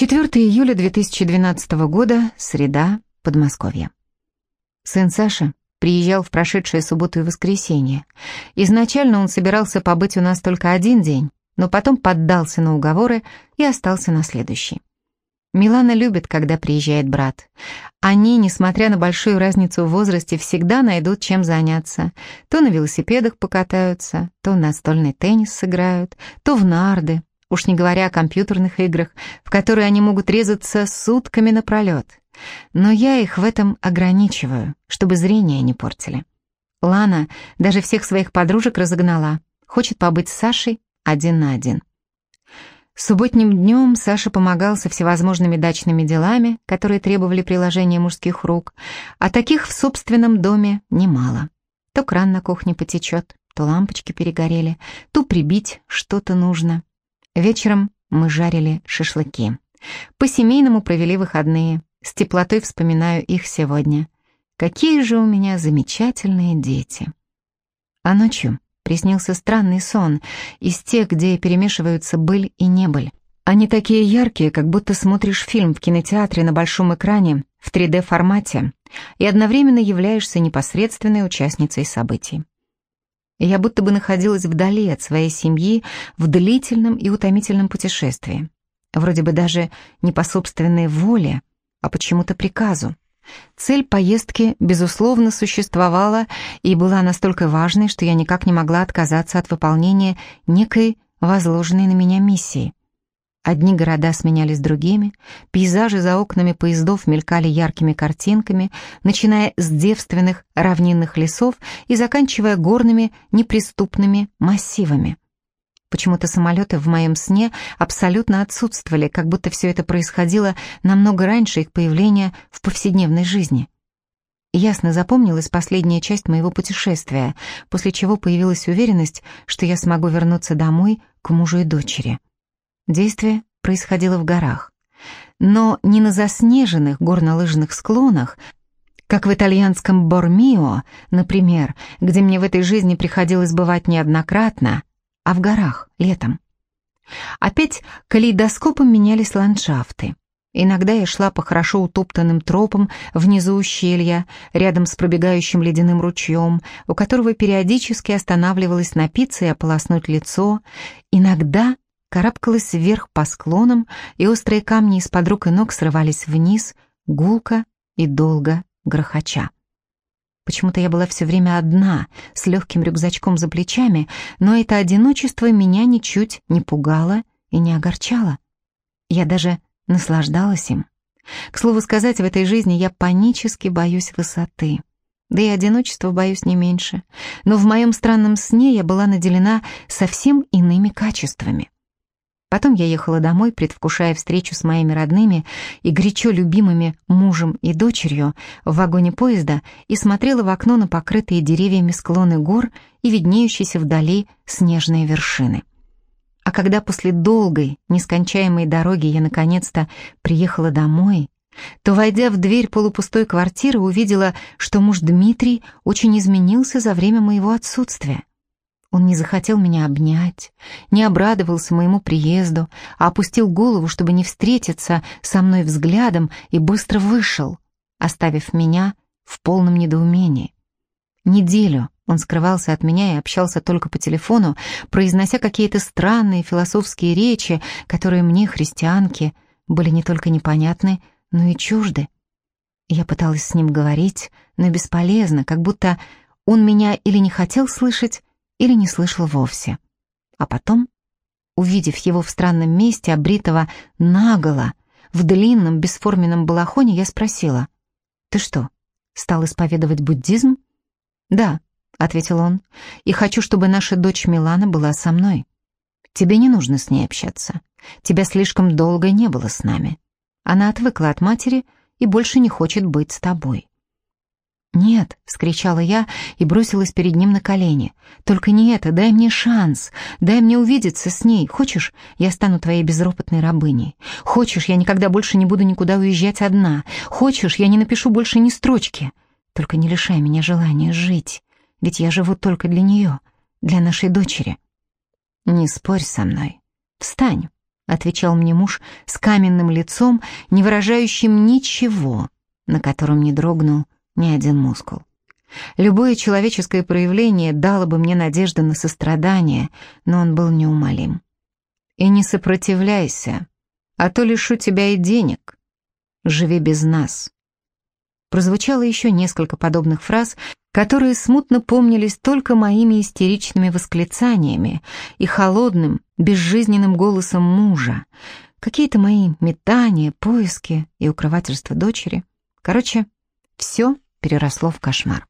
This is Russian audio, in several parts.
4 июля 2012 года, среда, Подмосковье. Сын Саша приезжал в прошедшие субботу и воскресенье. Изначально он собирался побыть у нас только один день, но потом поддался на уговоры и остался на следующий. Милана любит, когда приезжает брат. Они, несмотря на большую разницу в возрасте, всегда найдут чем заняться. То на велосипедах покатаются, то настольный теннис сыграют, то в нарды, уж не говоря о компьютерных играх, в которые они могут резаться сутками напролет. Но я их в этом ограничиваю, чтобы зрение не портили. Лана даже всех своих подружек разогнала, хочет побыть с Сашей один на один. Субботним днем Саша помогал со всевозможными дачными делами, которые требовали приложения мужских рук, а таких в собственном доме немало. То кран на кухне потечет, то лампочки перегорели, то прибить что-то нужно. Вечером мы жарили шашлыки. По-семейному провели выходные. С теплотой вспоминаю их сегодня. Какие же у меня замечательные дети. А ночью приснился странный сон, из тех, где перемешиваются быль и небыль. Они такие яркие, как будто смотришь фильм в кинотеатре на большом экране в 3D-формате и одновременно являешься непосредственной участницей событий. Я будто бы находилась вдали от своей семьи в длительном и утомительном путешествии. Вроде бы даже не по собственной воле, а почему-то приказу. Цель поездки, безусловно, существовала и была настолько важной, что я никак не могла отказаться от выполнения некой возложенной на меня миссии. Одни города сменялись другими, пейзажи за окнами поездов мелькали яркими картинками, начиная с девственных равнинных лесов и заканчивая горными неприступными массивами. Почему-то самолеты в моем сне абсолютно отсутствовали, как будто все это происходило намного раньше их появления в повседневной жизни. Ясно запомнилась последняя часть моего путешествия, после чего появилась уверенность, что я смогу вернуться домой к мужу и дочери. Действие происходило в горах. Но не на заснеженных горнолыжных склонах, как в итальянском Бормио, например, где мне в этой жизни приходилось бывать неоднократно, а в горах, летом. Опять калейдоскопом менялись ландшафты. Иногда я шла по хорошо утоптанным тропам внизу ущелья, рядом с пробегающим ледяным ручьем, у которого периодически останавливалась напиться и ополоснуть лицо. Иногда карабкалась вверх по склонам, и острые камни из-под рук и ног срывались вниз, гулко и долго грохоча. Почему-то я была все время одна, с легким рюкзачком за плечами, но это одиночество меня ничуть не пугало и не огорчало. Я даже наслаждалась им. К слову сказать, в этой жизни я панически боюсь высоты. Да и одиночества боюсь не меньше. Но в моем странном сне я была наделена совсем иными качествами. Потом я ехала домой, предвкушая встречу с моими родными и горячо любимыми мужем и дочерью в вагоне поезда и смотрела в окно на покрытые деревьями склоны гор и виднеющиеся вдали снежные вершины. А когда после долгой, нескончаемой дороги я наконец-то приехала домой, то, войдя в дверь полупустой квартиры, увидела, что муж Дмитрий очень изменился за время моего отсутствия. Он не захотел меня обнять, не обрадовался моему приезду, а опустил голову, чтобы не встретиться со мной взглядом, и быстро вышел, оставив меня в полном недоумении. Неделю он скрывался от меня и общался только по телефону, произнося какие-то странные философские речи, которые мне, христианке, были не только непонятны, но и чужды. Я пыталась с ним говорить, но бесполезно, как будто он меня или не хотел слышать, или не слышал вовсе. А потом, увидев его в странном месте, обритого наголо, в длинном бесформенном балахоне, я спросила, «Ты что, стал исповедовать буддизм?» «Да», — ответил он, «и хочу, чтобы наша дочь Милана была со мной. Тебе не нужно с ней общаться. Тебя слишком долго не было с нами. Она отвыкла от матери и больше не хочет быть с тобой. «Нет!» — вскричала я и бросилась перед ним на колени. «Только не это, дай мне шанс, дай мне увидеться с ней. Хочешь, я стану твоей безропотной рабыней? Хочешь, я никогда больше не буду никуда уезжать одна? Хочешь, я не напишу больше ни строчки? Только не лишай меня желания жить, ведь я живу только для нее, для нашей дочери». «Не спорь со мной. Встань, отвечал мне муж с каменным лицом, не выражающим ничего, на котором не дрогнул ни один мускул. Любое человеческое проявление дало бы мне надежду на сострадание, но он был неумолим. «И не сопротивляйся, а то лишу тебя и денег. Живи без нас». Прозвучало еще несколько подобных фраз, которые смутно помнились только моими истеричными восклицаниями и холодным, безжизненным голосом мужа, какие-то мои метания, поиски и укрывательство дочери. Короче, все переросло в кошмар.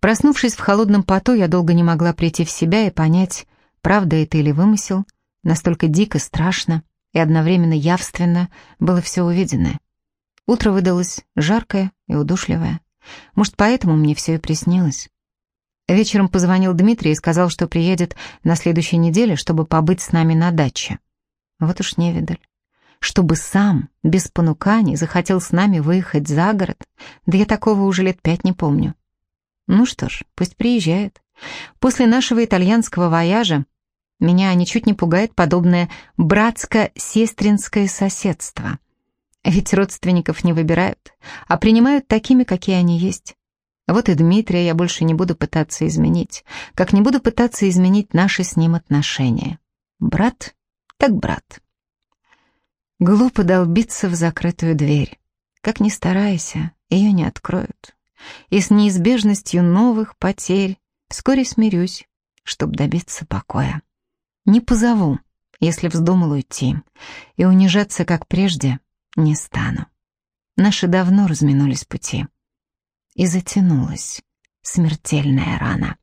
Проснувшись в холодном поту, я долго не могла прийти в себя и понять, правда это или вымысел, настолько дико, страшно и одновременно явственно было все увиденное. Утро выдалось жаркое и удушливое. Может, поэтому мне все и приснилось. Вечером позвонил Дмитрий и сказал, что приедет на следующей неделе, чтобы побыть с нами на даче. Вот уж не видаль. Чтобы сам, без понуканий, захотел с нами выехать за город, да я такого уже лет пять не помню. Ну что ж, пусть приезжает. После нашего итальянского вояжа меня ничуть не пугает подобное братско-сестринское соседство. Ведь родственников не выбирают, а принимают такими, какие они есть. Вот и Дмитрия я больше не буду пытаться изменить, как не буду пытаться изменить наши с ним отношения. Брат так брат. Глупо долбиться в закрытую дверь. Как ни старайся, ее не откроют. И с неизбежностью новых потерь вскоре смирюсь, чтобы добиться покоя. Не позову, если вздумал уйти, и унижаться, как прежде, не стану. Наши давно разминулись пути. И затянулась смертельная рана.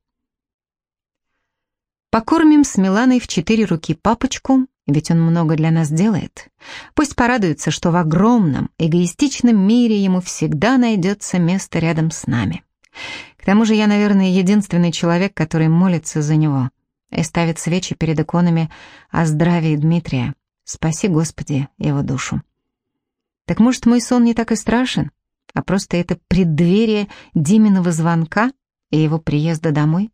Покормим с Миланой в четыре руки папочку, ведь он много для нас делает. Пусть порадуется, что в огромном, эгоистичном мире ему всегда найдется место рядом с нами. К тому же я, наверное, единственный человек, который молится за него и ставит свечи перед иконами о здравии Дмитрия. Спаси, Господи, его душу. Так может, мой сон не так и страшен, а просто это преддверие Диминого звонка и его приезда домой?